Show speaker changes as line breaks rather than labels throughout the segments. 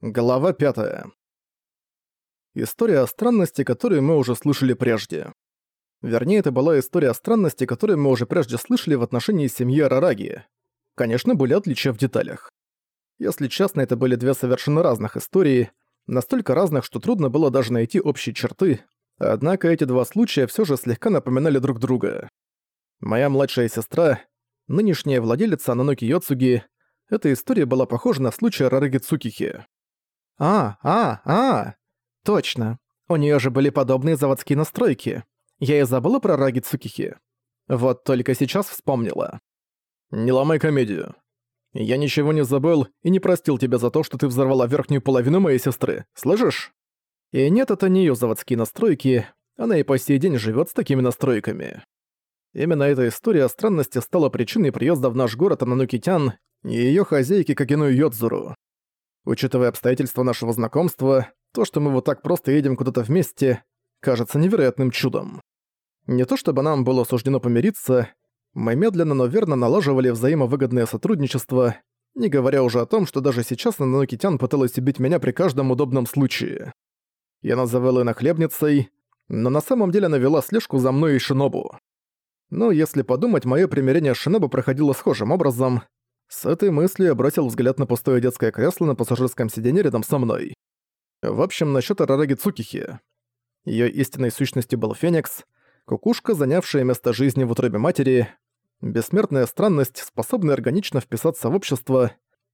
Глава 5. История о странности, которую мы уже слышали прежде. Вернее, это была история о странности, которую мы уже прежде слышали в отношении семьи Арараги. Конечно, были отличия в деталях. Если честно, это были две совершенно разных истории, настолько разных, что трудно было даже найти общие черты, однако эти два случая все же слегка напоминали друг друга. Моя младшая сестра, нынешняя владелица Ананоки Йоцуги, эта история была похожа на случай Арараги Цукихи.
А, а, а! Точно. У нее же были подобные заводские настройки. Я и забыла про Раги Цукихи. Вот только сейчас вспомнила.
Не ломай комедию. Я ничего не забыл и не простил тебя за то, что ты взорвала верхнюю половину моей сестры. Слышишь? И нет, это не её заводские настройки. Она и по сей день живёт с такими настройками. Именно эта история странности стала причиной приезда в наш город Ананукитян и её хозяйки Кагину Йодзуру. Учитывая обстоятельства нашего знакомства, то, что мы вот так просто едем куда-то вместе, кажется невероятным чудом. Не то чтобы нам было суждено помириться, мы медленно, но верно налаживали взаимовыгодное сотрудничество, не говоря уже о том, что даже сейчас Нанокитян пыталась убить меня при каждом удобном случае. Я называл ее нахлебницей, но на самом деле она вела слежку за мной и Шинобу. Но если подумать, мое примирение с Шинобу проходило схожим образом, с этой мыслью я бросил взгляд на пустое детское кресло на пассажирском сиденье рядом со мной. В общем, насчет Арараги Цукихи. Ее истинной сущностью был Феникс, кукушка, занявшая место жизни в утробе матери, бессмертная странность, способная органично вписаться в общество.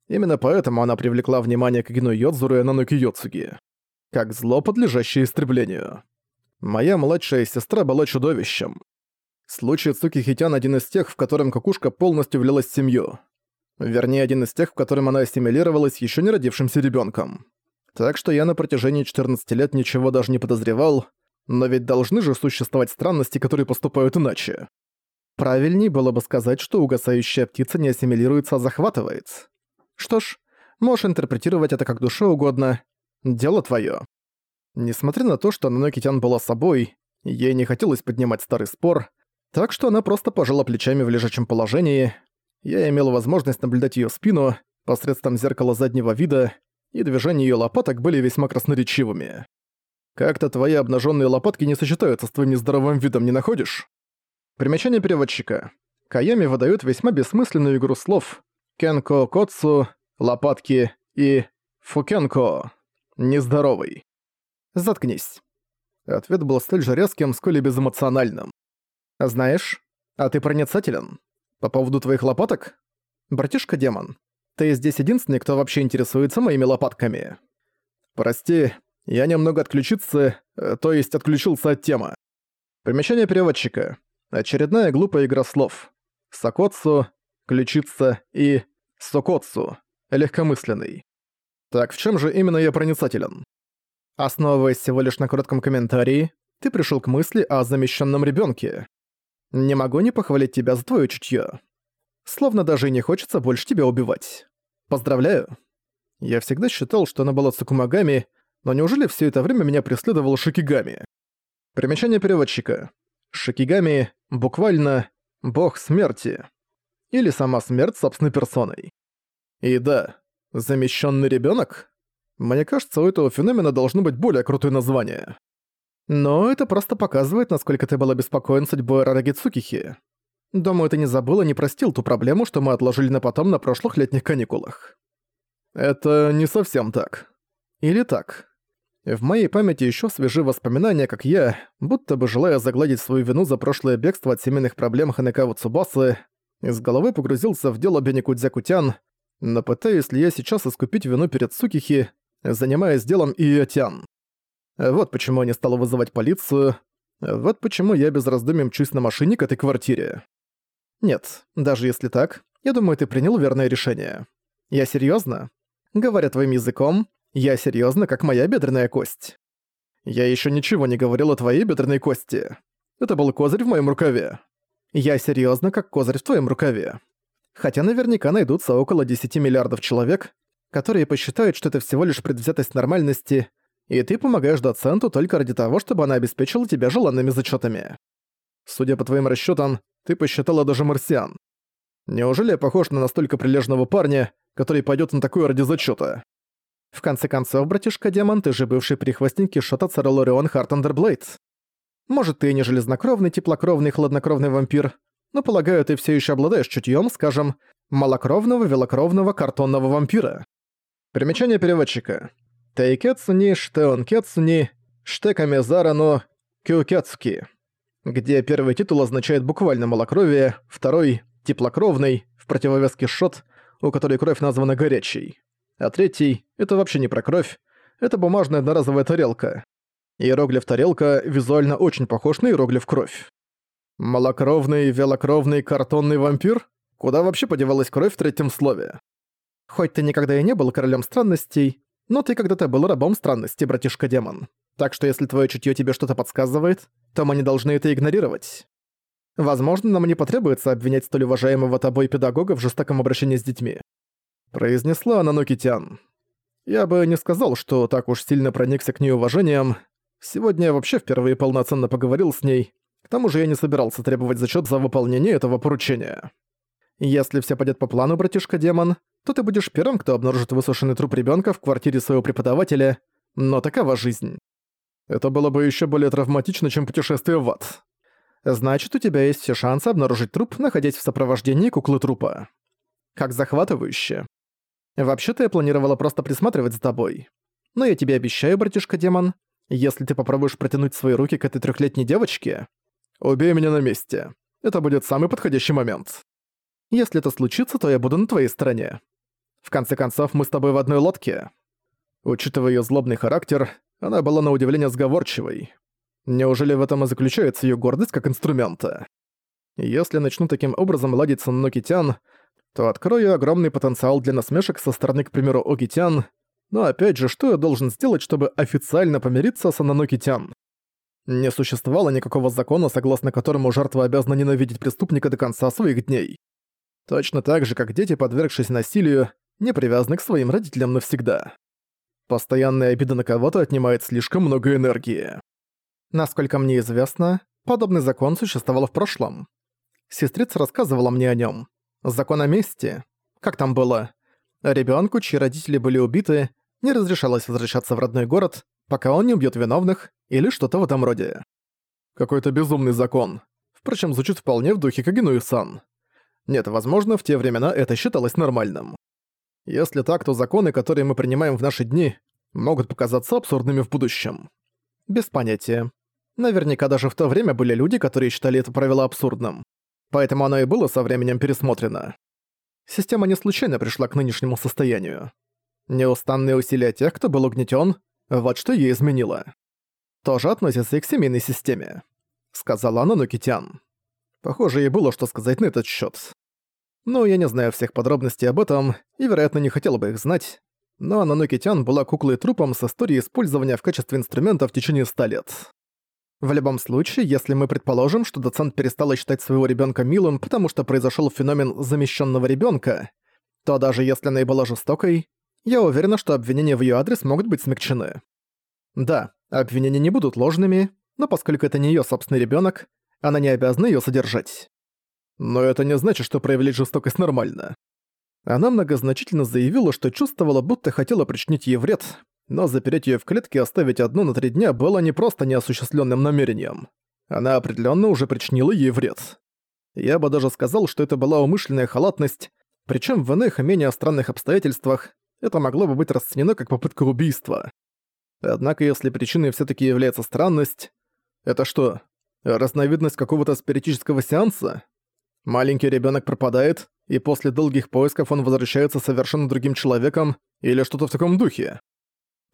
Именно поэтому она привлекла внимание к Гину Йодзуру и Нануки Йоцуги. Как зло, подлежащее истреблению. Моя младшая сестра была чудовищем. Случай Цукихитян один из тех, в котором кукушка полностью влилась в семью. Вернее, один из тех, в котором она ассимилировалась еще не родившимся ребенком. Так что я на протяжении 14 лет ничего даже не подозревал, но ведь должны же существовать странности, которые поступают иначе. Правильней было бы сказать, что угасающая птица не ассимилируется, а захватывает. Что ж, можешь интерпретировать это как душе угодно. Дело твое. Несмотря на то, что Нанокитян была собой, ей не хотелось поднимать старый спор, так что она просто пожала плечами в лежачем положении, я имел возможность наблюдать её спину посредством зеркала заднего вида, и движения её лопаток были весьма красноречивыми. Как-то твои обнажённые лопатки не сочетаются с твоим нездоровым видом, не находишь? Примечание переводчика. Каями выдаёт весьма бессмысленную игру слов «кенко коцу», «лопатки» и «фукенко» — «нездоровый». Заткнись. Ответ был столь же резким, сколь и безэмоциональным. «Знаешь, а ты проницателен. По поводу твоих лопаток? Братишка-демон, ты здесь единственный, кто вообще интересуется моими лопатками. Прости, я немного отключиться, э, то есть отключился от темы. Примечание переводчика. Очередная глупая игра слов. Сокотсу, ключица и сокотсу, легкомысленный. Так в чем же именно я проницателен? Основываясь всего лишь на коротком комментарии, ты пришел к мысли о замещенном ребенке. Не могу не похвалить тебя за твое чутье. Словно даже и не хочется больше тебя убивать. Поздравляю. Я всегда считал, что она была Цукумагами, но неужели все это время меня преследовал Шикигами? Примечание переводчика. Шикигами буквально «бог смерти» или сама смерть собственной персоной. И да, замещенный ребенок. Мне кажется, у этого феномена должно быть более крутое название. Но это просто показывает, насколько ты был обеспокоен судьбой Рараги Цукихи. Думаю, ты не забыл и не простил ту проблему, что мы отложили на потом на прошлых летних каникулах. Это не совсем так. Или так. В моей памяти еще свежи воспоминания, как я, будто бы желая загладить свою вину за прошлое бегство от семейных проблем Ханекава Цубасы, из головы погрузился в дело Беникудзякутян, но пытаюсь ли я сейчас искупить вину перед Цукихи, занимаясь делом Иотян. Вот почему я не стал вызывать полицию. Вот почему я без раздумий мчусь на машине к этой квартире. Нет, даже если так, я думаю, ты принял верное решение. Я серьёзно? Говоря твоим языком, я серьёзно, как моя бедренная кость. Я ещё ничего не говорил о твоей бедренной кости. Это был козырь в моем рукаве. Я серьёзно, как козырь в твоем рукаве. Хотя наверняка найдутся около 10 миллиардов человек, которые посчитают, что это всего лишь предвзятость нормальности — и ты помогаешь доценту только ради того, чтобы она обеспечила тебя желанными зачетами. Судя по твоим расчетам, ты посчитала даже марсиан. Неужели я похож на настолько прилежного парня, который пойдет на такое ради зачета?
В конце концов, братишка-демон, ты же бывший прихвостник Кишота Царелорион Хартандерблейд. Может, ты и не железнокровный, теплокровный, хладнокровный вампир, но, полагаю, ты все еще обладаешь чутьем, скажем, малокровного, велокровного, картонного вампира. Примечание переводчика. Тайкетсуни, Штеонкетсуни, Штекамезарано, Кюкетсуки. Где первый титул означает буквально малокровие, второй — теплокровный, в противовес Кишот, у которой кровь названа горячей а третий — это вообще не про кровь, это бумажная одноразовая тарелка. Иероглиф «тарелка» визуально очень похож на иероглиф «кровь». Малокровный, велокровный, картонный вампир? Куда вообще подевалась кровь в третьем слове? Хоть ты никогда и не был королем странностей, но ты когда-то был рабом странностей, братишка-демон. Так что если твое чутье тебе что-то подсказывает, то мы не должны это игнорировать. Возможно, нам не потребуется обвинять столь уважаемого тобой педагога в жестоком обращении с детьми произнесла Нанокитян. Я бы не сказал, что так уж сильно проникся к ней уважением. Сегодня я вообще впервые полноценно поговорил с ней. К тому же я не собирался требовать зачет за выполнение этого поручения. Если все пойдет по плану, братишка-демон, то ты будешь первым, кто обнаружит высушенный труп ребенка в квартире своего преподавателя, но такова жизнь. Это было бы еще более травматично, чем путешествие в ад. Значит, у тебя есть все шансы обнаружить труп, находясь в сопровождении куклы трупа. Как захватывающе. Вообще-то я планировала просто присматривать за тобой. Но я тебе обещаю, братишка-демон, если ты попробуешь протянуть свои руки к этой трехлетней девочке, убей меня на месте. Это будет самый подходящий момент. Если это случится, то я буду на твоей стороне. В конце концов, мы с тобой в одной лодке. Учитывая ее злобный характер, она была на удивление сговорчивой. Неужели в этом и заключается ее гордость как инструмента? Если начну таким образом ладить с Нокитян, то открою огромный потенциал для насмешек со стороны, к примеру, Огитян. Но опять же, что я должен сделать, чтобы официально помириться с Ананокитян? Не существовало никакого закона, согласно которому жертва обязана ненавидеть преступника до конца своих дней. Точно так же, как дети, подвергшись насилию, не привязаны к своим родителям навсегда. Постоянная обида на кого-то отнимает слишком много энергии. Насколько мне известно, подобный закон существовал в прошлом. Сестрица рассказывала мне о нем. Закон о мести. Как там было? Ребенку, чьи родители были убиты, не разрешалось возвращаться в родной город, пока он не убьет виновных или что-то в этом роде. Какой-то безумный закон. Впрочем, звучит вполне в духе Кагенуи-сан. Нет, возможно, в те времена это считалось нормальным. Если так, то законы, которые мы принимаем в наши дни, могут показаться абсурдными в будущем. Без понятия. Наверняка даже в то время были люди, которые считали это правило абсурдным поэтому оно и было со временем пересмотрено. Система не случайно пришла к нынешнему состоянию. Неустанные усилия тех, кто был угнетен, вот что ей изменило. Тоже относится и к семейной системе, сказала она Нукитян. Похоже, ей было что сказать на этот счет. Ну, я не знаю всех подробностей об этом, и, вероятно, не хотела бы их знать, но Нанокитян была куклой-трупом с историей использования в качестве инструмента в течение ста лет. В любом случае, если мы предположим, что доцент перестала считать своего ребенка милым, потому что произошел феномен замещенного ребенка, то даже если она и была жестокой, я уверена, что обвинения в ее адрес могут быть смягчены. Да, обвинения не будут ложными, но поскольку это не ее собственный ребенок, она не обязана ее содержать. Но это не значит, что проявлять жестокость нормально. Она многозначительно заявила, что чувствовала, будто хотела причинить ей вред, но запереть её в клетке и оставить одну на три дня было не просто неосуществленным намерением. Она определенно уже причинила ей вред. Я бы даже сказал, что это была умышленная халатность, причем в иных, менее странных обстоятельствах это могло бы быть расценено как попытка убийства. Однако если причиной все таки является странность, это что, разновидность какого-то спиритического сеанса? Маленький ребенок пропадает, и после долгих поисков он возвращается совершенно другим человеком или что-то в таком духе.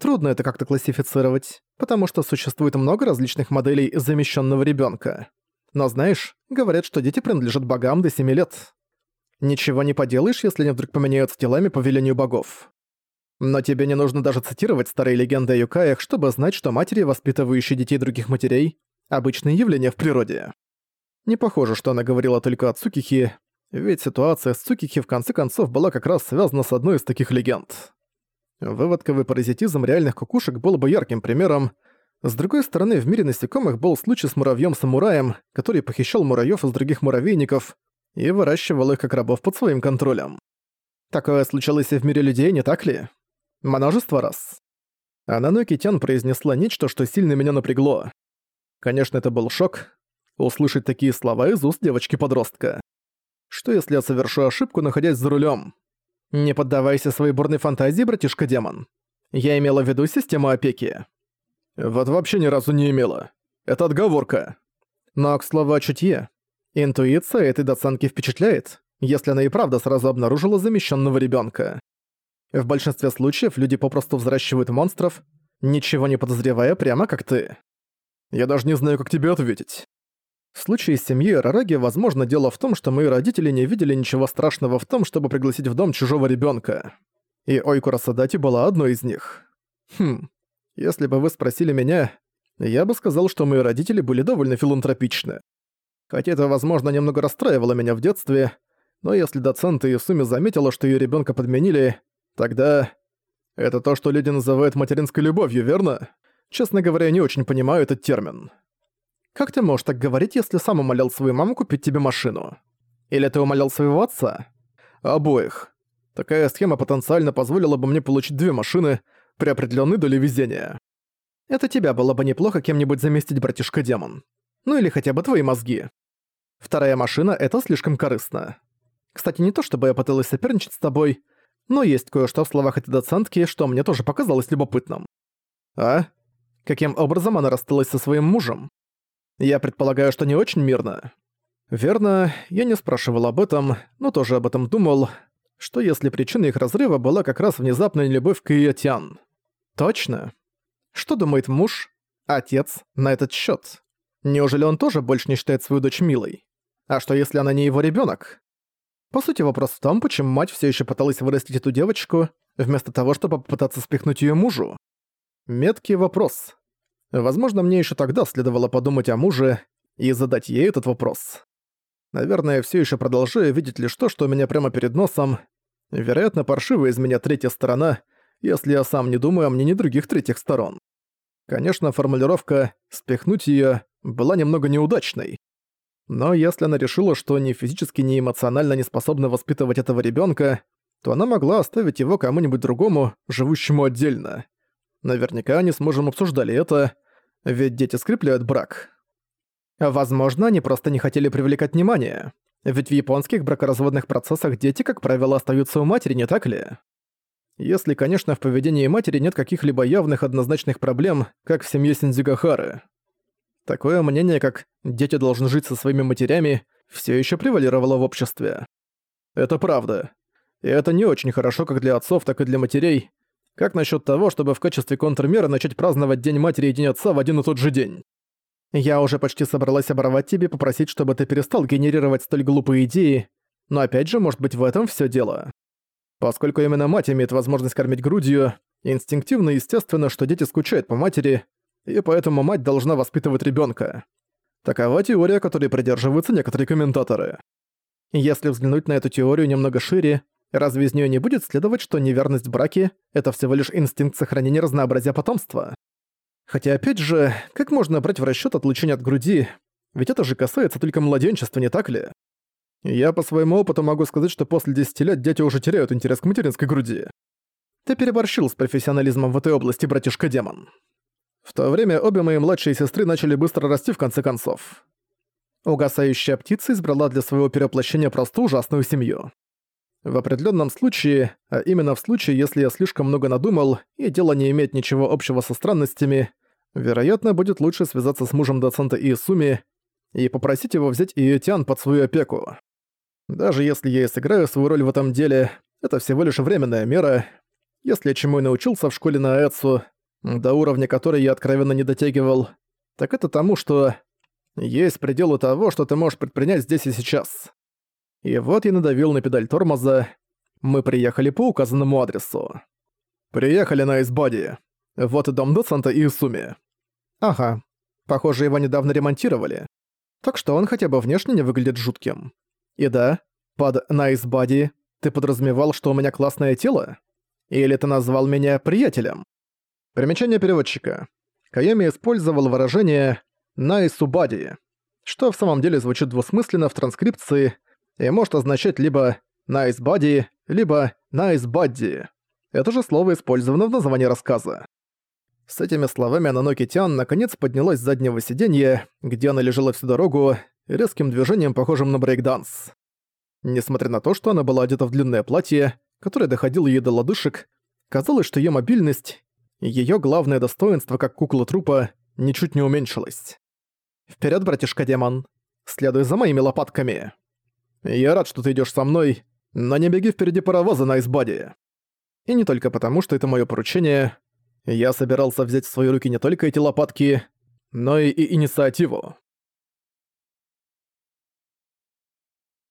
Трудно это как-то классифицировать, потому что существует много различных моделей замещенного ребенка. Но знаешь, говорят, что дети принадлежат богам до 7 лет. Ничего не поделаешь, если они вдруг поменяются телами по велению богов. Но тебе не нужно даже цитировать старые легенды о юкаях, чтобы знать, что матери, воспитывающие детей других матерей, обычное явление в природе. Не похоже, что она говорила только о Цукихи, ведь ситуация с Цукихи в конце концов была как раз связана с одной из таких легенд. Выводковый паразитизм реальных кукушек был бы ярким примером. С другой стороны, в мире насекомых был случай с муравьем-самураем, который похищал муравьев из других муравейников и выращивал их как рабов под своим контролем. Такое случалось и в мире людей, не так ли?
Множество раз. Ананоки Тян произнесла нечто, что сильно меня напрягло. Конечно, это был шок. Услышать такие слова из уст девочки-подростка. Что если я совершу ошибку, находясь за рулем? Не поддавайся своей бурной фантазии, братишка-демон. Я имела в виду систему опеки. Вот вообще ни разу не имела. Это отговорка. Но, к слову о чутье, интуиция этой доценки впечатляет, если она и правда сразу обнаружила замещенного ребенка. В большинстве случаев люди попросту взращивают монстров, ничего не подозревая прямо как ты. Я даже не знаю, как тебе ответить. В случае с семьей Рараги, возможно, дело в том, что мои родители не видели ничего страшного в том, чтобы пригласить в дом чужого ребенка. И Ойкура Садати была одной из них. Хм, если бы вы спросили меня, я бы сказал, что мои родители были довольно филантропичны. Хотя это, возможно, немного расстраивало меня в детстве, но если доцент Исуми заметила, что ее ребенка подменили, тогда... Это то, что люди называют материнской любовью, верно? Честно говоря, я не очень понимаю этот термин. Как ты можешь так говорить, если сам умолял свою маму купить тебе машину? Или ты умолял своего отца? Обоих. Такая схема потенциально позволила бы мне получить две машины при определенной доле везения. Это тебя было бы неплохо кем-нибудь заместить, братишка-демон. Ну или хотя бы твои мозги. Вторая машина — это слишком корыстно. Кстати, не то чтобы я пыталась соперничать с тобой, но есть кое-что в словах этой доцентки, что мне тоже показалось любопытным. А? Каким образом она рассталась со своим мужем? Я предполагаю, что не очень мирно. Верно, я не спрашивал об этом, но тоже об этом думал, что если причиной их разрыва была как раз внезапная любовь к Иотян. Точно. Что думает муж, отец, на этот счет? Неужели он тоже больше не считает свою дочь милой? А что если она не его ребенок? По сути, вопрос в том, почему мать все еще пыталась вырастить эту девочку, вместо того, чтобы попытаться спихнуть ее мужу. Меткий вопрос. Возможно, мне еще тогда следовало подумать о муже и задать ей этот вопрос. Наверное, все еще продолжаю видеть лишь то, что у меня прямо перед носом. Вероятно, паршивая из меня третья сторона, если я сам не думаю о мнении других третьих сторон. Конечно, формулировка «спихнуть ее была немного неудачной. Но если она решила, что ни физически, ни эмоционально не способна воспитывать этого ребенка, то она могла оставить его кому-нибудь другому, живущему отдельно. Наверняка они с мужем обсуждали это, ведь дети скрепляют брак. Возможно, они просто не хотели привлекать внимание. Ведь в японских бракоразводных процессах дети, как правило, остаются у матери, не так ли? Если, конечно, в поведении матери нет каких-либо явных однозначных проблем, как в семье Синдзюгахары. Такое мнение, как «дети должны жить со своими матерями», все еще превалировало в обществе. Это правда. И это не очень хорошо как для отцов, так и для матерей, как насчет того, чтобы в качестве контрмеры начать праздновать День Матери и День Отца в один и тот же день? Я уже почти собралась оборвать тебе попросить, чтобы ты перестал генерировать столь глупые идеи, но опять же, может быть, в этом все дело. Поскольку именно мать имеет возможность кормить грудью, инстинктивно и естественно, что дети скучают по матери, и поэтому мать должна воспитывать ребенка. Такова теория, которой придерживаются некоторые комментаторы. Если взглянуть на эту теорию немного шире, Разве из нее не будет следовать, что неверность в браке — это всего лишь инстинкт сохранения разнообразия потомства? Хотя, опять же, как можно брать в расчет отлучение от груди? Ведь это же касается только младенчества, не так ли? Я по своему опыту могу сказать, что после 10 лет дети уже теряют интерес к материнской груди. Ты переборщил с профессионализмом в этой области, братишка-демон. В то время обе мои младшие сестры начали быстро расти в конце концов. Угасающая птица избрала для своего перевоплощения просто ужасную семью. В определенном случае, а именно в случае, если я слишком много надумал, и дело не имеет ничего общего со странностями, вероятно, будет лучше связаться с мужем доцента Иисуми и попросить его взять Иетян под свою опеку. Даже если я и сыграю свою роль в этом деле, это всего лишь временная мера. Если я чему и научился в школе на Эцу, до уровня которой я откровенно не дотягивал, так это тому, что есть пределы того, что ты можешь предпринять здесь и сейчас. И вот я надавил на педаль тормоза. Мы приехали по указанному адресу. Приехали на Эйсбоди. Вот и дом доцента Иисуми. Ага. Похоже, его недавно ремонтировали. Так что он хотя бы внешне не выглядит жутким. И да, под «nice body» ты подразумевал, что у меня классное тело? Или ты назвал меня приятелем? Примечание переводчика. Кайоми использовал выражение «nice body», что в самом деле звучит двусмысленно в транскрипции – и может означать либо «nice body», либо «nice body». Это же слово использовано в названии рассказа. С этими словами Ананоки Тян наконец поднялась с заднего сиденья, где она лежала всю дорогу, резким движением, похожим на брейкданс. Несмотря на то, что она была одета в длинное платье, которое доходило ей до лодыжек, казалось, что ее мобильность, ее главное достоинство как кукла трупа, ничуть не уменьшилось. Вперед, братишка демон! Следуй за моими лопатками! Я рад, что ты идешь со мной, но не беги впереди паровоза на айсбаде. И не только потому, что это мое поручение. Я собирался взять в свои руки не только эти лопатки, но и, и инициативу.